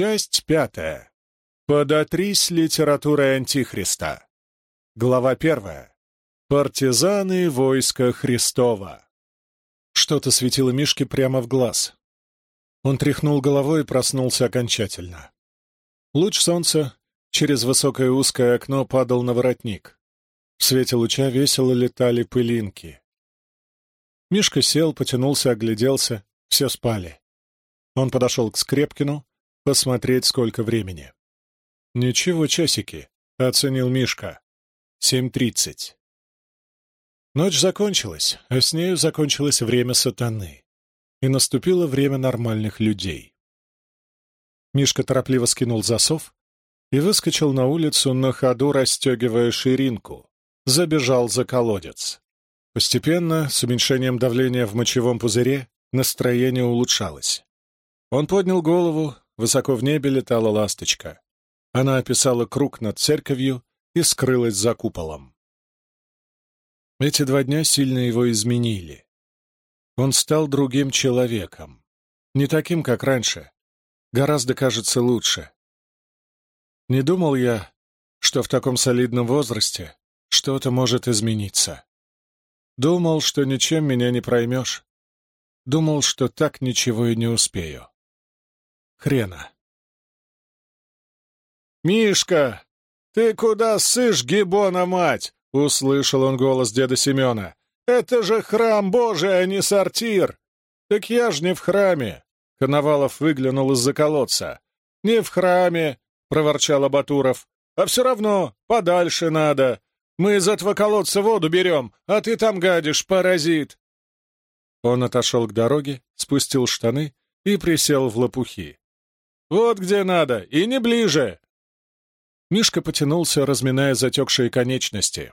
Часть пятая. Подотрись литературой Антихриста. Глава первая. Партизаны войска Христова. Что-то светило Мишке прямо в глаз. Он тряхнул головой и проснулся окончательно. Луч солнца через высокое узкое окно падал на воротник. В свете луча весело летали пылинки. Мишка сел, потянулся, огляделся. Все спали. Он подошел к Скрепкину, посмотреть, сколько времени. «Ничего, часики», — оценил Мишка. «Семь тридцать». Ночь закончилась, а с нею закончилось время сатаны, и наступило время нормальных людей. Мишка торопливо скинул засов и выскочил на улицу, на ходу расстегивая ширинку, забежал за колодец. Постепенно, с уменьшением давления в мочевом пузыре, настроение улучшалось. Он поднял голову, высоко в небе летала ласточка. Она описала круг над церковью и скрылась за куполом. Эти два дня сильно его изменили. Он стал другим человеком. Не таким, как раньше. Гораздо, кажется, лучше. Не думал я, что в таком солидном возрасте что-то может измениться. Думал, что ничем меня не проймешь. Думал, что так ничего и не успею. Хрена. «Мишка, ты куда сышь, гибона мать?» — услышал он голос деда Семена. «Это же храм Божий, а не сортир!» «Так я ж не в храме!» — Коновалов выглянул из-за колодца. «Не в храме!» — проворчал Абатуров. «А все равно подальше надо. Мы из этого колодца воду берем, а ты там гадишь, паразит!» Он отошел к дороге, спустил штаны и присел в лопухи. «Вот где надо, и не ближе!» Мишка потянулся, разминая затекшие конечности.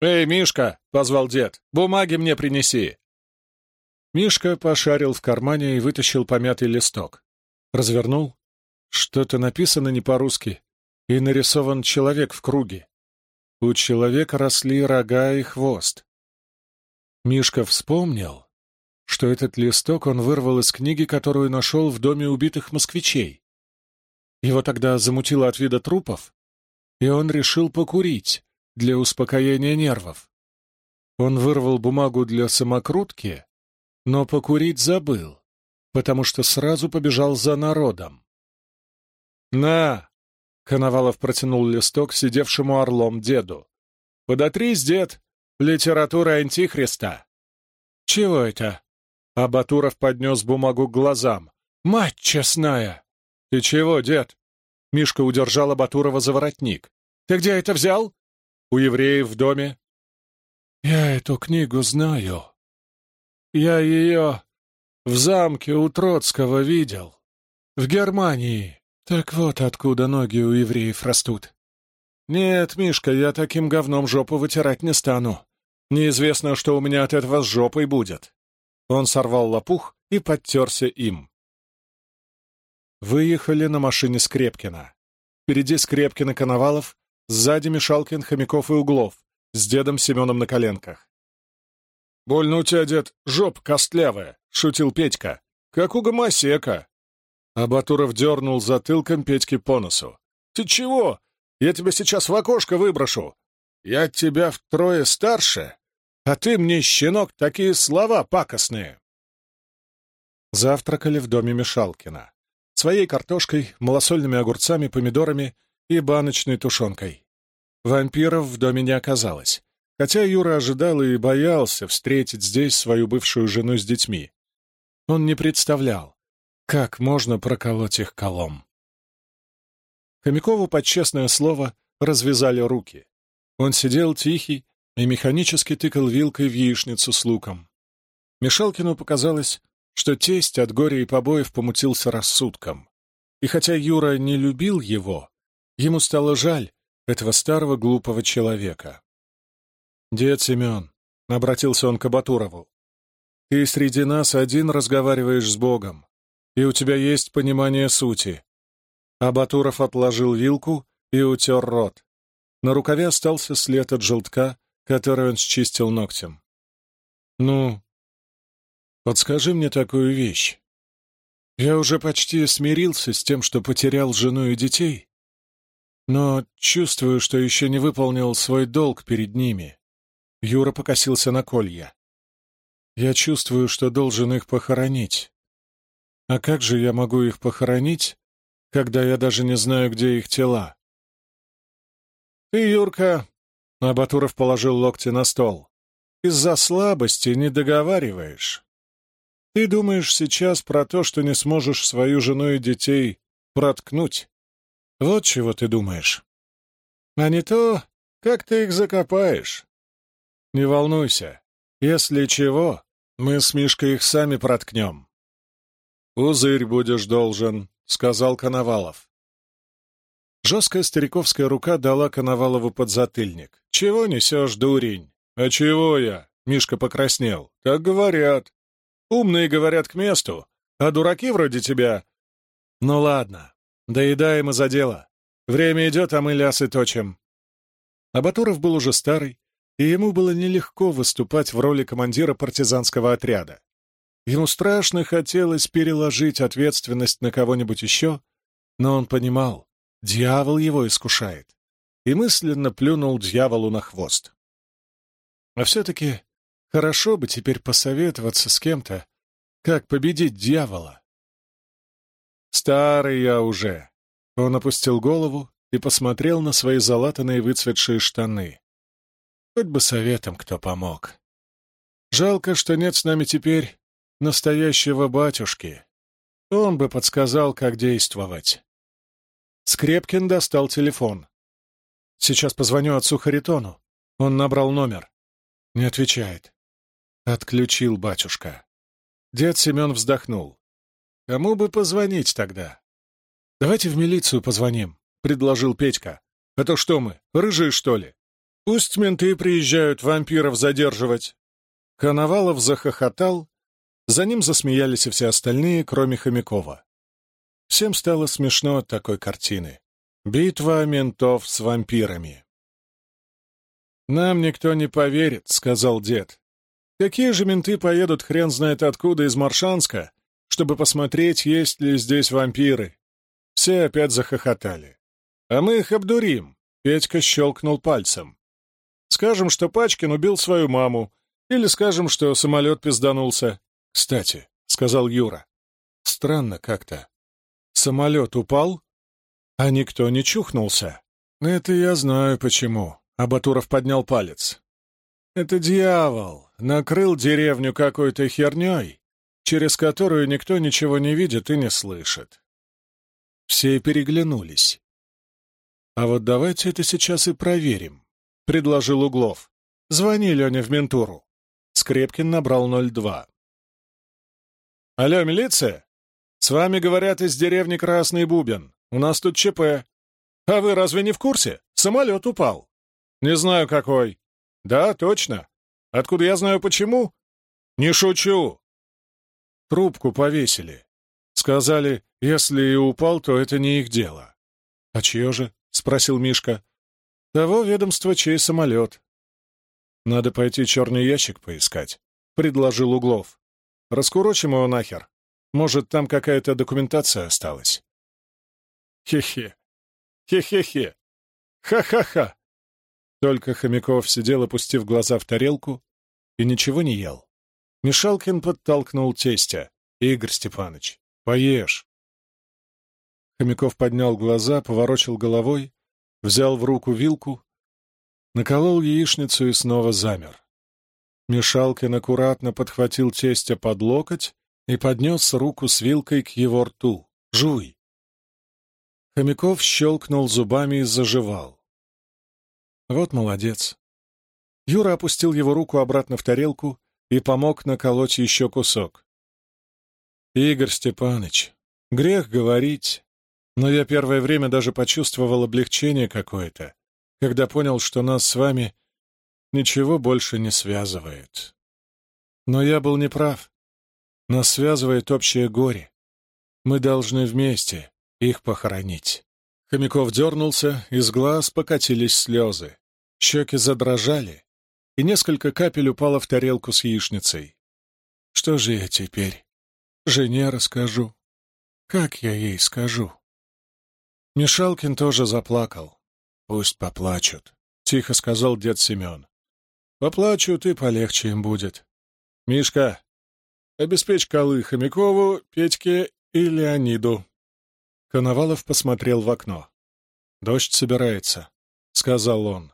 «Эй, Мишка!» — позвал дед. «Бумаги мне принеси!» Мишка пошарил в кармане и вытащил помятый листок. Развернул. Что-то написано не по-русски, и нарисован человек в круге. У человека росли рога и хвост. Мишка вспомнил, что этот листок он вырвал из книги, которую нашел в доме убитых москвичей. Его тогда замутило от вида трупов, и он решил покурить для успокоения нервов. Он вырвал бумагу для самокрутки, но покурить забыл, потому что сразу побежал за народом. «На!» Коновалов протянул листок сидевшему орлом деду. «Подотрись, дед! Литература Антихриста!» «Чего это?» А Батуров поднес бумагу к глазам. «Мать честная!» «Ты чего, дед?» Мишка удержал Батурова за воротник. «Ты где это взял?» «У евреев в доме». «Я эту книгу знаю. Я ее в замке у Троцкого видел. В Германии. Так вот откуда ноги у евреев растут. Нет, Мишка, я таким говном жопу вытирать не стану. Неизвестно, что у меня от этого с жопой будет. Он сорвал лопух и подтерся им. Выехали на машине Скрепкина. Впереди Скрепкин и Коновалов, сзади Мишалкин, Хомяков и Углов, с дедом Семеном на коленках. «Больно у тебя, дед, жоп костлявая», — шутил Петька. «Как у гомосека». А Батуров дернул затылком Петьки по носу. «Ты чего? Я тебя сейчас в окошко выброшу. Я тебя втрое старше, а ты мне, щенок, такие слова пакостные». Завтракали в доме Мишалкина. Своей картошкой, малосольными огурцами, помидорами и баночной тушенкой. Вампиров в доме не оказалось, хотя Юра ожидал и боялся встретить здесь свою бывшую жену с детьми. Он не представлял, как можно проколоть их колом? Хомякову под честное слово развязали руки. Он сидел тихий и механически тыкал вилкой в яичницу с луком. Мишалкину показалось, что тесть от горя и побоев помутился рассудком. И хотя Юра не любил его, ему стало жаль этого старого глупого человека. «Дед Семен», — обратился он к Абатурову, — «ты среди нас один разговариваешь с Богом и у тебя есть понимание сути». Абатуров отложил вилку и утер рот. На рукаве остался след от желтка, который он счистил ногтем. «Ну, подскажи мне такую вещь. Я уже почти смирился с тем, что потерял жену и детей, но чувствую, что еще не выполнил свой долг перед ними. Юра покосился на колья. Я чувствую, что должен их похоронить. А как же я могу их похоронить, когда я даже не знаю, где их тела? Ты, Юрка, Абатуров положил локти на стол, из-за слабости не договариваешь. Ты думаешь сейчас про то, что не сможешь свою жену и детей проткнуть. Вот чего ты думаешь. А не то, как ты их закопаешь. Не волнуйся. Если чего, мы с Мишкой их сами проткнем. «Узырь будешь должен», — сказал Коновалов. Жесткая стариковская рука дала Коновалову подзатыльник. «Чего несешь, дурень?» «А чего я?» — Мишка покраснел. «Так говорят. Умные говорят к месту, а дураки вроде тебя...» «Ну ладно, доедаем и за дело. Время идет, а мы лясы точим». Абатуров был уже старый, и ему было нелегко выступать в роли командира партизанского отряда. Ему страшно хотелось переложить ответственность на кого-нибудь еще, но он понимал, дьявол его искушает, и мысленно плюнул дьяволу на хвост. А все-таки Хорошо бы теперь посоветоваться с кем-то, как победить дьявола. Старый я уже. Он опустил голову и посмотрел на свои залатанные выцветшие штаны. Хоть бы советом кто помог. Жалко, что нет с нами теперь настоящего батюшки. Он бы подсказал, как действовать. Скрепкин достал телефон. «Сейчас позвоню отцу Харитону». Он набрал номер. Не отвечает. Отключил батюшка. Дед Семен вздохнул. Кому бы позвонить тогда? Давайте в милицию позвоним, предложил Петька. А то что мы, рыжие, что ли? Пусть менты приезжают вампиров задерживать. Коновалов захохотал, за ним засмеялись и все остальные, кроме Хомякова. Всем стало смешно от такой картины. Битва ментов с вампирами. «Нам никто не поверит», — сказал дед. Какие же менты поедут хрен знает откуда из Маршанска, чтобы посмотреть, есть ли здесь вампиры? Все опять захохотали. А мы их обдурим. Петька щелкнул пальцем. Скажем, что Пачкин убил свою маму, или скажем, что самолет пизданулся. Кстати, — сказал Юра, — странно как-то. Самолет упал, а никто не чухнулся. Это я знаю почему. Абатуров поднял палец. Это дьявол накрыл деревню какой-то херней, через которую никто ничего не видит и не слышит. Все переглянулись. «А вот давайте это сейчас и проверим», — предложил Углов. «Звони Лене в ментуру». Скрепкин набрал 02. «Алло, милиция? С вами говорят из деревни Красный Бубен. У нас тут ЧП. А вы разве не в курсе? Самолет упал». «Не знаю, какой». «Да, точно. Откуда я знаю почему? Не шучу. Трубку повесили. Сказали, если и упал, то это не их дело. А чье же? — спросил Мишка. Того ведомства, чей самолет. Надо пойти черный ящик поискать, — предложил Углов. Раскурочим его нахер. Может, там какая-то документация осталась. Хе-хе. Хе-хе-хе. Ха-ха-ха. Только Хомяков сидел, опустив глаза в тарелку, и ничего не ел. Мишалкин подтолкнул тестя. «Игорь Степанович, поешь!» Хомяков поднял глаза, поворочил головой, взял в руку вилку, наколол яичницу и снова замер. Мишалкин аккуратно подхватил тестя под локоть и поднес руку с вилкой к его рту. «Жуй!» Хомяков щелкнул зубами и заживал. Вот молодец. Юра опустил его руку обратно в тарелку и помог наколоть еще кусок. «Игорь Степанович, грех говорить, но я первое время даже почувствовал облегчение какое-то, когда понял, что нас с вами ничего больше не связывает. Но я был неправ. Нас связывает общее горе. Мы должны вместе их похоронить». Хомяков дернулся, из глаз покатились слезы. Щеки задрожали, и несколько капель упало в тарелку с яичницей. Что же я теперь? Жене расскажу. Как я ей скажу? Мишалкин тоже заплакал. Пусть поплачут, — тихо сказал дед Семен. Поплачут, и полегче им будет. Мишка, обеспечь колы Хомякову, Петьке и Леониду. Коновалов посмотрел в окно. «Дождь собирается», — сказал он.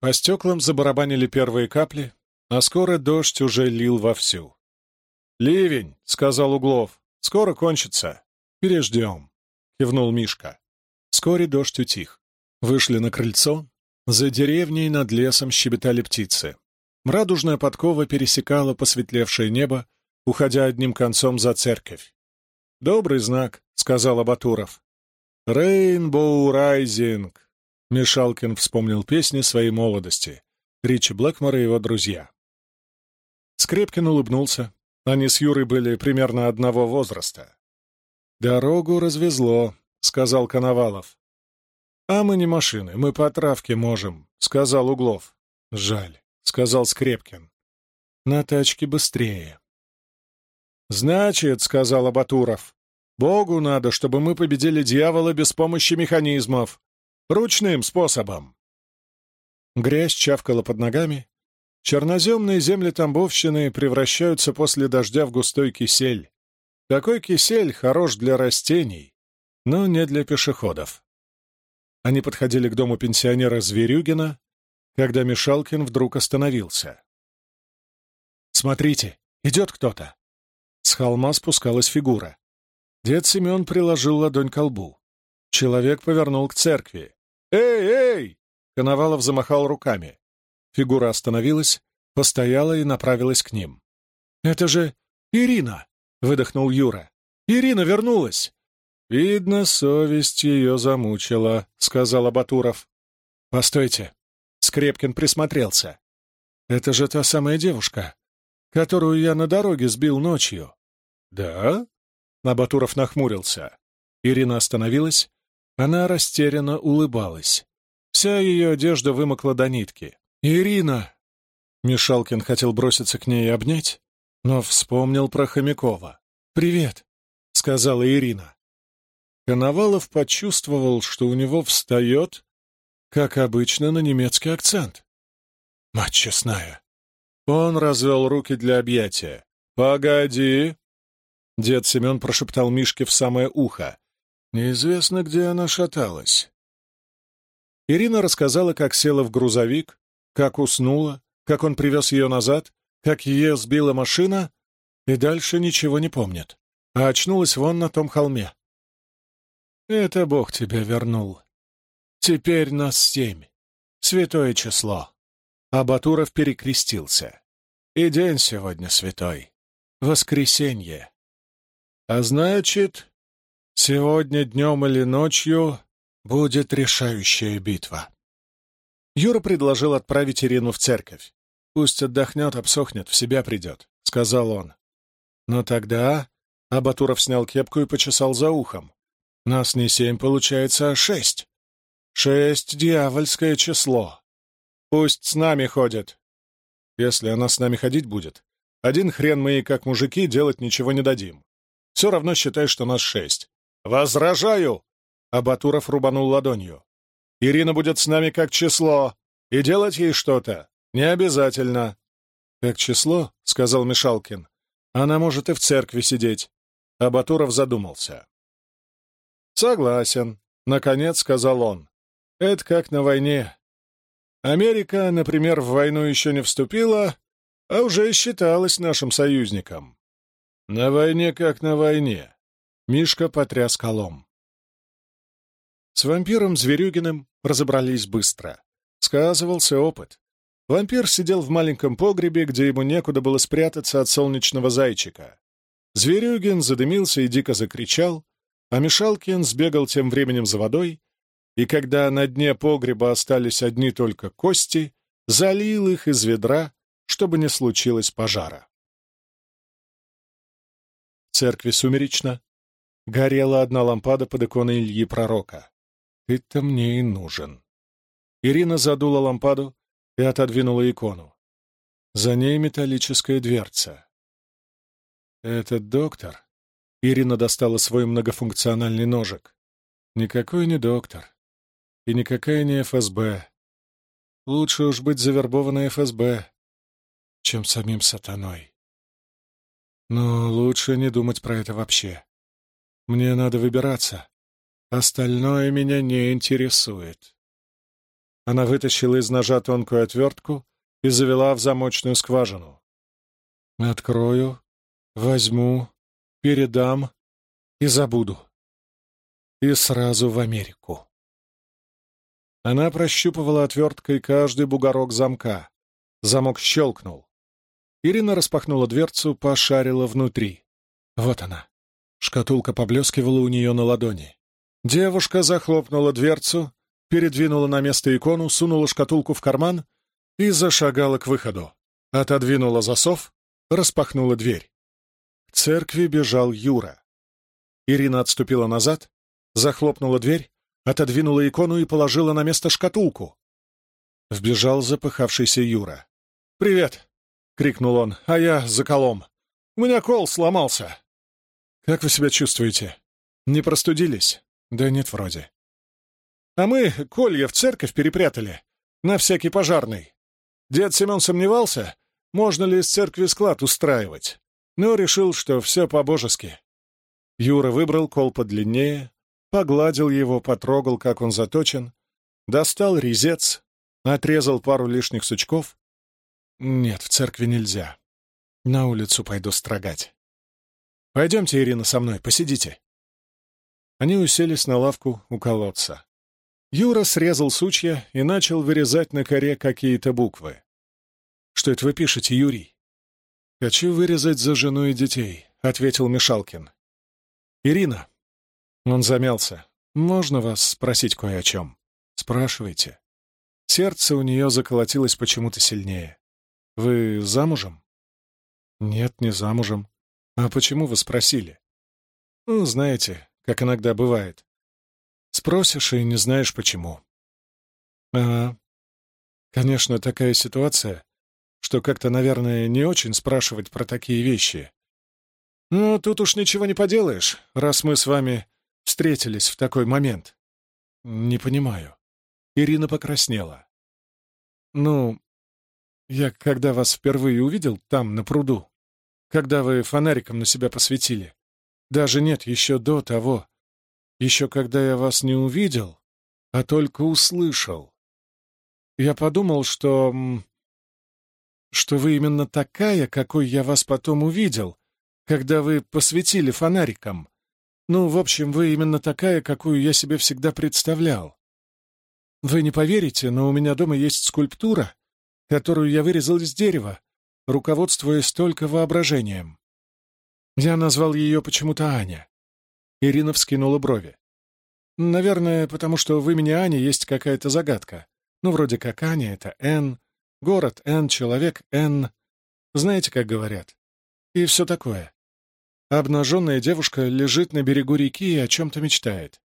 По стеклам забарабанили первые капли, а скоро дождь уже лил вовсю. «Ливень», — сказал Углов, — «скоро кончится. Переждем», — кивнул Мишка. Вскоре дождь утих. Вышли на крыльцо. За деревней над лесом щебетали птицы. Радужная подкова пересекала посветлевшее небо, уходя одним концом за церковь. «Добрый знак», — сказал Абатуров. «Рейнбоу Райзинг», Мишалкин вспомнил песни своей молодости. Ричи Блэкмор и его друзья. Скрепкин улыбнулся. Они с Юрой были примерно одного возраста. «Дорогу развезло», — сказал Коновалов. «А мы не машины, мы по травке можем», — сказал Углов. «Жаль», — сказал Скрепкин. «На тачке быстрее». «Значит», — сказал Абатуров, — «Богу надо, чтобы мы победили дьявола без помощи механизмов. Ручным способом. Грязь чавкала под ногами. Черноземные земли Тамбовщины превращаются после дождя в густой кисель. Такой кисель хорош для растений, но не для пешеходов. Они подходили к дому пенсионера Зверюгина, когда Мишалкин вдруг остановился. «Смотрите, идет кто-то!» С холма спускалась фигура. Дед Семен приложил ладонь к лбу. Человек повернул к церкви. «Эй, эй!» Коновалов замахал руками. Фигура остановилась, постояла и направилась к ним. «Это же Ирина!» — выдохнул Юра. «Ирина вернулась!» «Видно, совесть ее замучила», — сказал Абатуров. «Постойте!» — Скрепкин присмотрелся. «Это же та самая девушка, которую я на дороге сбил ночью». «Да?» — Абатуров нахмурился. Ирина остановилась, она растерянно улыбалась. Вся ее одежда вымокла до нитки. «Ирина!» Мишалкин хотел броситься к ней и обнять, но вспомнил про Хомякова. «Привет!» — сказала Ирина. Коновалов почувствовал, что у него встает, как обычно, на немецкий акцент. «Мать честная!» Он развел руки для объятия. «Погоди!» Дед Семен прошептал Мишке в самое ухо. Неизвестно, где она шаталась. Ирина рассказала, как села в грузовик, как уснула, как он привез ее назад, как ее сбила машина, и дальше ничего не помнит, а очнулась вон на том холме. «Это Бог тебя вернул. Теперь нас семь. Святое число». А Батуров перекрестился. «И день сегодня святой. Воскресенье. А значит, Сегодня днем или ночью будет решающая битва. Юра предложил отправить Ирину в церковь. «Пусть отдохнет, обсохнет, в себя придет», — сказал он. «Но тогда...» — Абатуров снял кепку и почесал за ухом. «Нас не семь, получается, а шесть. Шесть — дьявольское число. Пусть с нами ходит. Если она с нами ходить будет, один хрен мы ей, как мужики, делать ничего не дадим. Все равно считай, что нас шесть. «Возражаю!» — Абатуров рубанул ладонью. «Ирина будет с нами как число, и делать ей что-то не обязательно». «Как число?» — сказал Мишалкин. «Она может и в церкви сидеть». Абатуров задумался. «Согласен», — наконец сказал он. «Это как на войне. Америка, например, в войну еще не вступила, а уже считалась нашим союзником». «На войне как на войне», Мишка потряс колом. С вампиром Зверюгиным разобрались быстро. Сказывался опыт. Вампир сидел в маленьком погребе, где ему некуда было спрятаться от солнечного зайчика. Зверюгин задымился и дико закричал, а Мишалкин сбегал тем временем за водой, и когда на дне погреба остались одни только кости, залил их из ведра, чтобы не случилось пожара. Церкви сумеречно, Горела одна лампада под иконой Ильи Пророка. «Ты-то мне и нужен». Ирина задула лампаду и отодвинула икону. За ней металлическая дверца. «Этот доктор», Ирина достала свой многофункциональный ножик. Никакой не доктор. И никакая не ФСБ. Лучше уж быть завербованной ФСБ, чем самим сатаной. Но лучше не думать про это вообще. Мне надо выбираться. Остальное меня не интересует. Она вытащила из ножа тонкую отвертку и завела в замочную скважину. Открою, возьму, передам и забуду. И сразу в Америку. Она прощупывала отверткой каждый бугорок замка. Замок щелкнул. Ирина распахнула дверцу, пошарила внутри. Вот она. Шкатулка поблескивала у нее на ладони. Девушка захлопнула дверцу, передвинула на место икону, сунула шкатулку в карман и зашагала к выходу. Отодвинула засов, распахнула дверь. К церкви бежал Юра. Ирина отступила назад, захлопнула дверь, отодвинула икону и положила на место шкатулку. Вбежал запыхавшийся Юра. «Привет!» — крикнул он. «А я за колом. У меня кол сломался». «Как вы себя чувствуете? Не простудились?» «Да нет, вроде». «А мы колья в церковь перепрятали. На всякий пожарный. Дед Семен сомневался, можно ли из церкви склад устраивать, но решил, что все по-божески. Юра выбрал кол подлиннее, погладил его, потрогал, как он заточен, достал резец, отрезал пару лишних сучков. Нет, в церкви нельзя. На улицу пойду строгать. Пойдемте, Ирина, со мной, посидите. Они уселись на лавку у колодца. Юра срезал сучья и начал вырезать на коре какие-то буквы. «Что это вы пишете, Юрий?» «Хочу вырезать за жену и детей», — ответил Мишалкин. «Ирина». Он замялся. «Можно вас спросить кое о чем?» «Спрашивайте». Сердце у нее заколотилось почему-то сильнее. «Вы замужем?» «Нет, не замужем. А почему вы спросили?» «Ну, знаете, как иногда бывает. Спросишь и не знаешь почему». «Ага. Конечно, такая ситуация, что как-то, наверное, не очень спрашивать про такие вещи. Но тут уж ничего не поделаешь, раз мы с вами встретились в такой момент. Не понимаю. Ирина покраснела. Ну, я когда вас впервые увидел там, на пруду, когда вы фонариком на себя посветили, даже нет, еще до того, еще когда я вас не увидел, а только услышал. Я подумал, что что вы именно такая, какой я вас потом увидел, когда вы посветили фонариком. Ну, в общем, вы именно такая, какую я себе всегда представлял. Вы не поверите, но у меня дома есть скульптура, которую я вырезал из дерева, руководствуясь только воображением. Я назвал ее почему-то Аня. Ирина вскинула брови. Наверное, потому что в имени Ани есть какая-то загадка. Ну, вроде как Аня — это Н, Город Н, человек Н. Знаете, как говорят? И все такое. Обнаженная девушка лежит на берегу реки и о чем-то мечтает.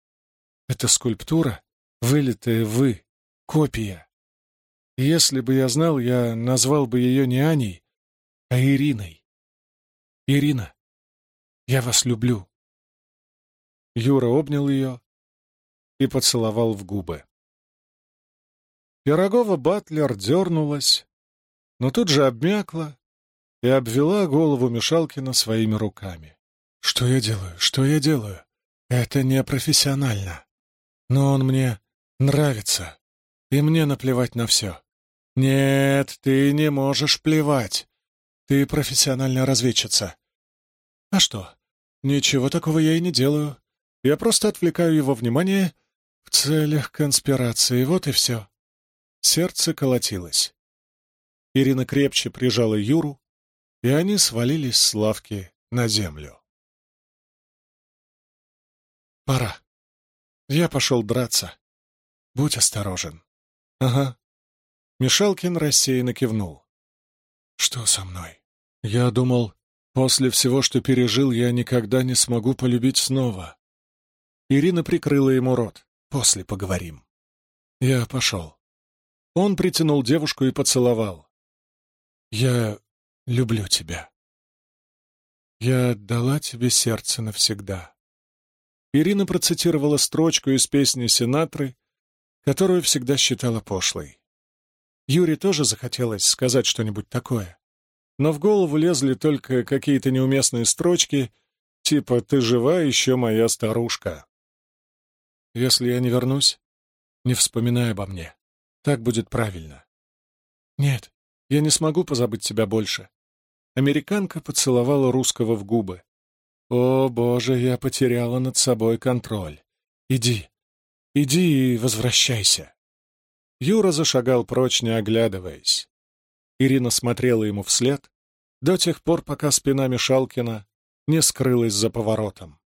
Это скульптура, вылитая вы, копия. Если бы я знал, я назвал бы ее не Аней, а Ириной. Ирина, я вас люблю. Юра обнял ее и поцеловал в губы. Пирогова Батлер дернулась, но тут же обмякла и обвела голову Мишалкина своими руками. «Что я делаю? Что я делаю? Это не профессионально. Но он мне нравится, и мне наплевать на все. Нет, ты не можешь плевать. Ты профессиональная разведчица. А что? Ничего такого я и не делаю. Я просто отвлекаю его внимание в целях конспирации, вот и все. Сердце колотилось. Ирина крепче прижала Юру, и они свалились с лавки на землю. «Пора. Я пошел драться. Будь осторожен». «Ага». Мишалкин рассеянно кивнул. «Что со мной? Я думал, после всего, что пережил, я никогда не смогу полюбить снова». Ирина прикрыла ему рот. «После поговорим». «Я пошел». Он притянул девушку и поцеловал. «Я люблю тебя». «Я отдала тебе сердце навсегда». Ирина процитировала строчку из песни Синатры, которую всегда считала пошлой. Юре тоже захотелось сказать что-нибудь такое, но в голову лезли только какие-то неуместные строчки, типа «Ты жива, еще моя старушка». «Если я не вернусь, не вспоминай обо мне. Так будет правильно». «Нет, я не смогу позабыть тебя больше». Американка поцеловала русского в губы. «О, Боже, я потеряла над собой контроль. Иди, иди и возвращайся». Юра зашагал прочь, не оглядываясь. Ирина смотрела ему вслед до тех пор, пока спина Мишалкина не скрылась за поворотом.